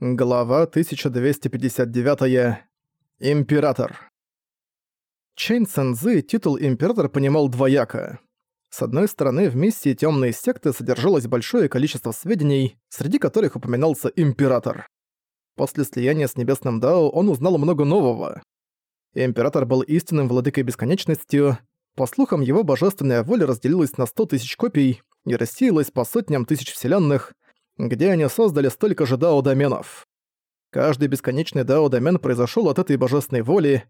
Глава 1259. Император. Чэнь Цэнзы титул император понимал двояко. С одной стороны, в миссии Тёмной секты содержалось большое количество сведений, среди которых упоминался император. После слияния с Небесным Дао он узнал много нового. Император был истинным владыкой бесконечностью. По слухам, его божественная воля разделилась на сто тысяч копий и рассеялась по сотням тысяч вселенных, где они создали столько же дао-доменов. Каждый бесконечный дао-домен произошел от этой божественной воли.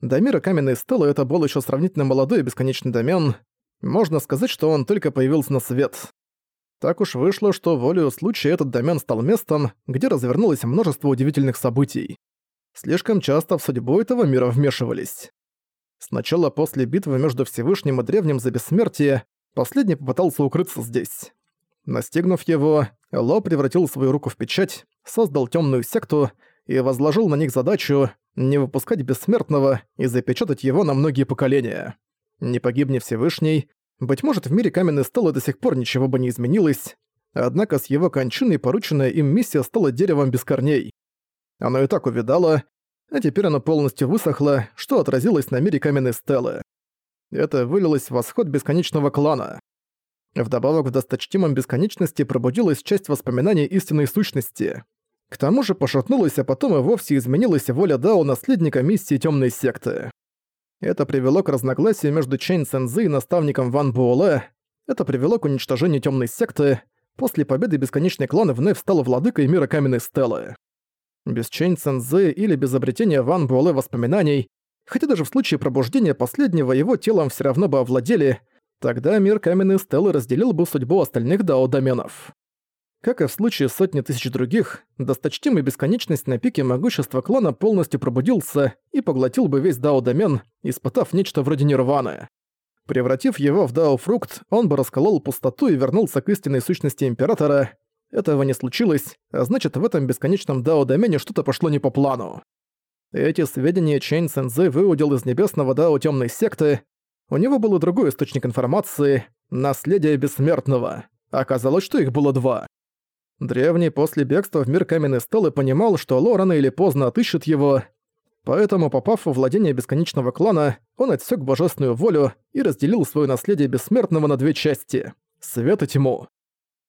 До мира каменной стелы это был еще сравнительно молодой бесконечный домен. Можно сказать, что он только появился на свет. Так уж вышло, что волею случая этот домен стал местом, где развернулось множество удивительных событий. Слишком часто в судьбу этого мира вмешивались. Сначала после битвы между Всевышним и Древним за бессмертие, последний попытался укрыться здесь. Настигнув его, Ло превратил свою руку в печать, создал темную секту и возложил на них задачу не выпускать бессмертного и запечатать его на многие поколения. Не погибни Всевышний, быть может, в мире каменной стелы до сих пор ничего бы не изменилось, однако с его кончиной порученная им миссия стала деревом без корней. Оно и так увидало, а теперь оно полностью высохло, что отразилось на мире каменной стелы. Это вылилось в восход бесконечного клана. Вдобавок в досточтимом бесконечности пробудилась часть воспоминаний истинной сущности. К тому же пошатнулась, а потом и вовсе изменилась воля Дао наследника миссии Темной секты. Это привело к разногласию между Чэнь Цэнзы и наставником Ван Буэлэ. Это привело к уничтожению Темной секты. После победы Бесконечный клан вновь стал владыкой мира Каменной Стелы. Без Чэнь Цэнзы или без обретения Ван Буэлэ воспоминаний, хотя даже в случае пробуждения последнего его телом все равно бы овладели, Тогда мир каменной стелы разделил бы судьбу остальных дао-доменов. Как и в случае сотни тысяч других, досточтимый бесконечность на пике могущества клана полностью пробудился и поглотил бы весь дао-домен, испытав нечто вроде нирваны. Превратив его в дао-фрукт, он бы расколол пустоту и вернулся к истинной сущности Императора. Этого не случилось, а значит в этом бесконечном дао-домене что-то пошло не по плану. Эти сведения Чэнь Цэнзы выудил из небесного дао темной секты, у него был и другой источник информации — наследие бессмертного. Оказалось, что их было два. Древний после бегства в мир каменной стелы понимал, что Ло рано или поздно отыщет его, поэтому, попав во владение бесконечного клана, он отсек божественную волю и разделил свое наследие бессмертного на две части — свет и тьму.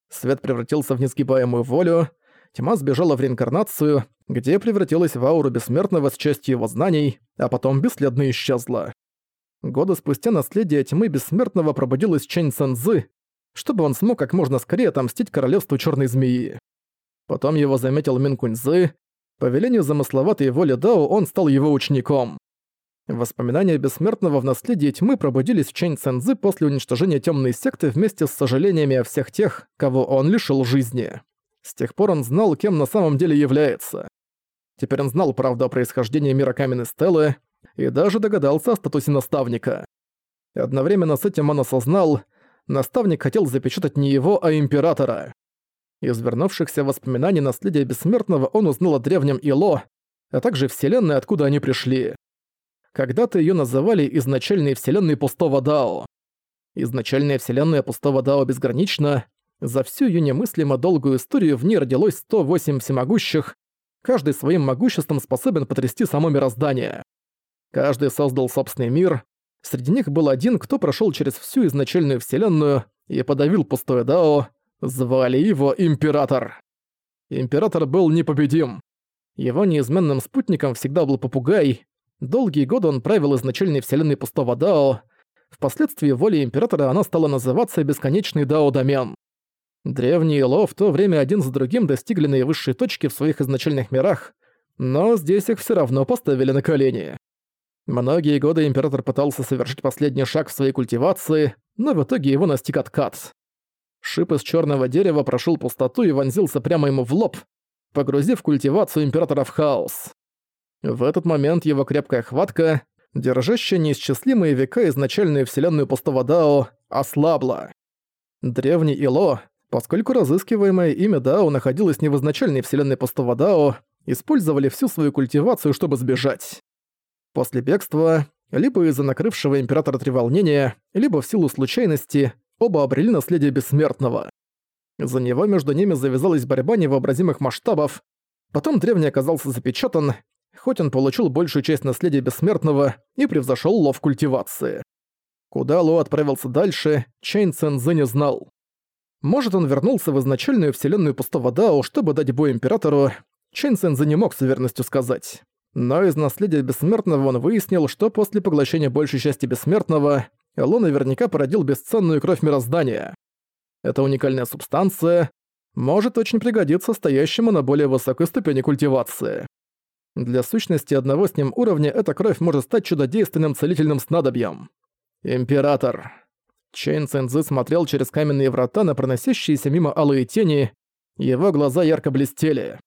Свет превратился в несгибаемую волю, тьма сбежала в реинкарнацию, где превратилась в ауру бессмертного с частью его знаний, а потом бесследно исчезла. Годы спустя наследие тьмы бессмертного пробудилось Чэнь Цэнзы, чтобы он смог как можно скорее отомстить королевству Черной Змеи. Потом его заметил Мин Куньзы. По велению замысловатой воли Дао он стал его учеником. Воспоминания бессмертного в наследии тьмы пробудились в Чэнь Цэнзы после уничтожения темной секты вместе с сожалениями о всех тех, кого он лишил жизни. С тех пор он знал, кем на самом деле является. Теперь он знал правду о происхождении мира каменной стелы, и даже догадался о статусе наставника. Одновременно с этим он осознал, наставник хотел запечатать не его, а императора. Из вернувшихся воспоминаний наследия бессмертного он узнал о древнем Ило, а также вселенной, откуда они пришли. Когда-то ее называли изначальной вселенной пустого Дао. Изначальная вселенная пустого Дао безгранична, за всю ее немыслимо долгую историю в ней родилось 108 всемогущих, каждый своим могуществом способен потрясти само мироздание. Каждый создал собственный мир. Среди них был один, кто прошел через всю изначальную вселенную и подавил пустое Дао. Звали его Император. Император был непобедим. Его неизменным спутником всегда был попугай. Долгие годы он правил изначальной вселенной пустого Дао. Впоследствии волей Императора она стала называться Бесконечный Дао-домен. Древние Ло в то время один за другим достигли наивысшей точки в своих изначальных мирах, но здесь их все равно поставили на колени. Многие годы император пытался совершить последний шаг в своей культивации, но в итоге его настиг откат. Шип из черного дерева прошел пустоту и вонзился прямо ему в лоб, погрузив культивацию императора в хаос. В этот момент его крепкая хватка, держащая неисчислимые века изначальную вселенную пустого Дао, ослабла. Древний Ило, поскольку разыскиваемое имя Дао находилось не в изначальной вселенной пустого Дао, использовали всю свою культивацию, чтобы сбежать. После бегства, либо из-за накрывшего императора треволнения, либо в силу случайности, оба обрели наследие бессмертного. За него между ними завязалась борьба невообразимых масштабов, Потом древний оказался запечатан, хоть он получил большую часть наследия бессмертного и превзошел Ло в культивации. Куда Ло отправился дальше, Чейн Цэнзэ не знал. Может, он вернулся в изначальную вселенную пустого Дао, чтобы дать бой Императору, Чейн Цэнзэ не мог с уверенностью сказать. Но из наследия Бессмертного он выяснил, что после поглощения большей части Бессмертного Ло наверняка породил бесценную кровь мироздания. Эта уникальная субстанция может очень пригодиться стоящему на более высокой ступени культивации. Для сущности одного с ним уровня эта кровь может стать чудодейственным целительным снадобьем. Император. Чейн Цэнзы смотрел через каменные врата на проносящиеся мимо алые тени, его глаза ярко блестели.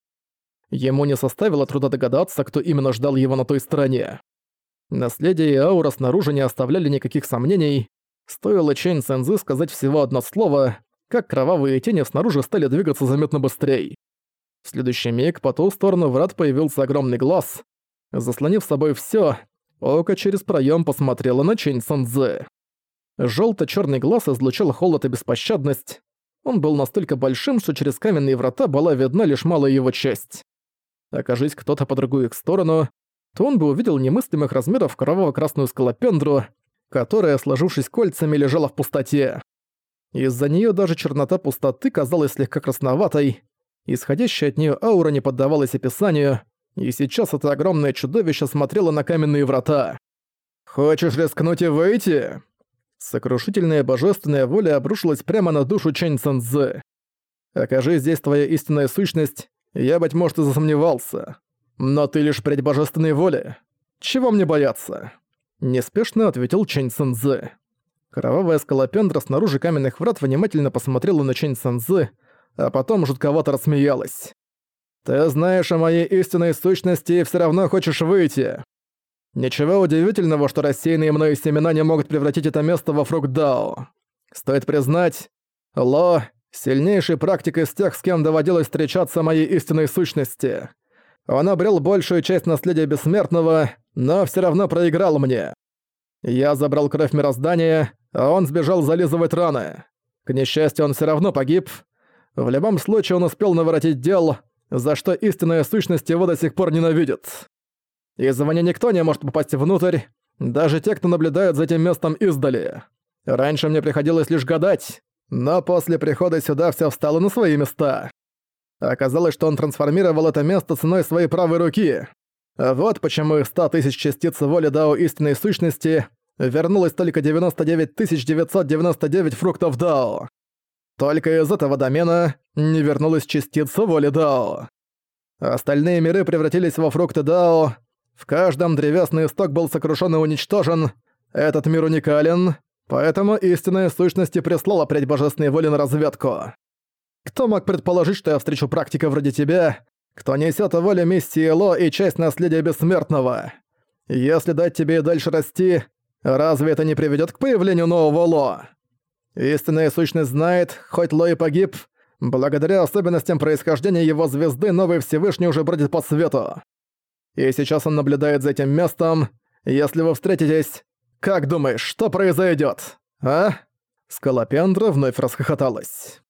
Ему не составило труда догадаться, кто именно ждал его на той стороне. Наследие и аура снаружи не оставляли никаких сомнений. Стоило Чейн Цэнзы сказать всего одно слово, как кровавые тени снаружи стали двигаться заметно быстрее. В следующий миг по ту сторону врат появился огромный глаз. Заслонив собой всё, око через проём посмотрело на Чэнь Цэнзэ. Жёлто-чёрный глаз излучал холод и беспощадность. Он был настолько большим, что через каменные врата была видна лишь малая его часть. Окажись кто-то по другую их сторону, то он бы увидел немыслимых размеров кроваво-красную скалопендру, которая, сложившись кольцами, лежала в пустоте. Из-за неё даже чернота пустоты казалась слегка красноватой, исходящая от неё аура не поддавалась описанию, и сейчас это огромное чудовище смотрело на каменные врата. «Хочешь рискнуть и выйти?» Сокрушительная божественная воля обрушилась прямо на душу Чэнь Цэнзэ. «Окажи здесь твоя истинная сущность, я, быть может, и засомневался. Но ты лишь пред божественной воли. Чего мне бояться?» Неспешно ответил Чэнь Цэнзэ. Кровавая скалопендра снаружи каменных врат внимательно посмотрела на Чэнь Цэнзэ, а потом жутковато рассмеялась. «Ты знаешь о моей истинной сущности и всё равно хочешь выйти. Ничего удивительного, что рассеянные мною семена не могут превратить это место во фрукт Дао. Стоит признать, Ло — сильнейший практик из тех, с кем доводилось встречаться моей истинной сущности. Он обрел большую часть наследия Бессмертного, но все равно проиграл мне. Я забрал кровь мироздания, а он сбежал зализывать раны. К несчастью, он все равно погиб. В любом случае он успел наворотить дел, за что истинная сущность его до сих пор ненавидит. Из-за меня никто не может попасть внутрь, даже те, кто наблюдает за этим местом издали. Раньше мне приходилось лишь гадать, но после прихода сюда все встало на свои места. Оказалось, что он трансформировал это место ценой своей правой руки. Вот почему из 100 тысяч частиц воли Дао истинной сущности вернулось только 99 999 фруктов Дао. Только из этого домена не вернулась частица воли Дао. Остальные миры превратились во фрукты Дао, в каждом древесный исток был сокрушен и уничтожен. Этот мир уникален, поэтому истинная сущность и прислала прядь божественной воли на разведку. Кто мог предположить, что я встречу практика вроде тебя, кто несет волю миссии Ло и часть наследия бессмертного? Если дать тебе и дальше расти, разве это не приведет к появлению нового Ло? Истинная сущность знает, хоть Ло и погиб, благодаря особенностям происхождения его звезды новый Всевышний уже бродит по свету. И сейчас он наблюдает за этим местом. Если вы встретитесь, как думаешь, что произойдет? А?» Скалопендра вновь расхохоталась.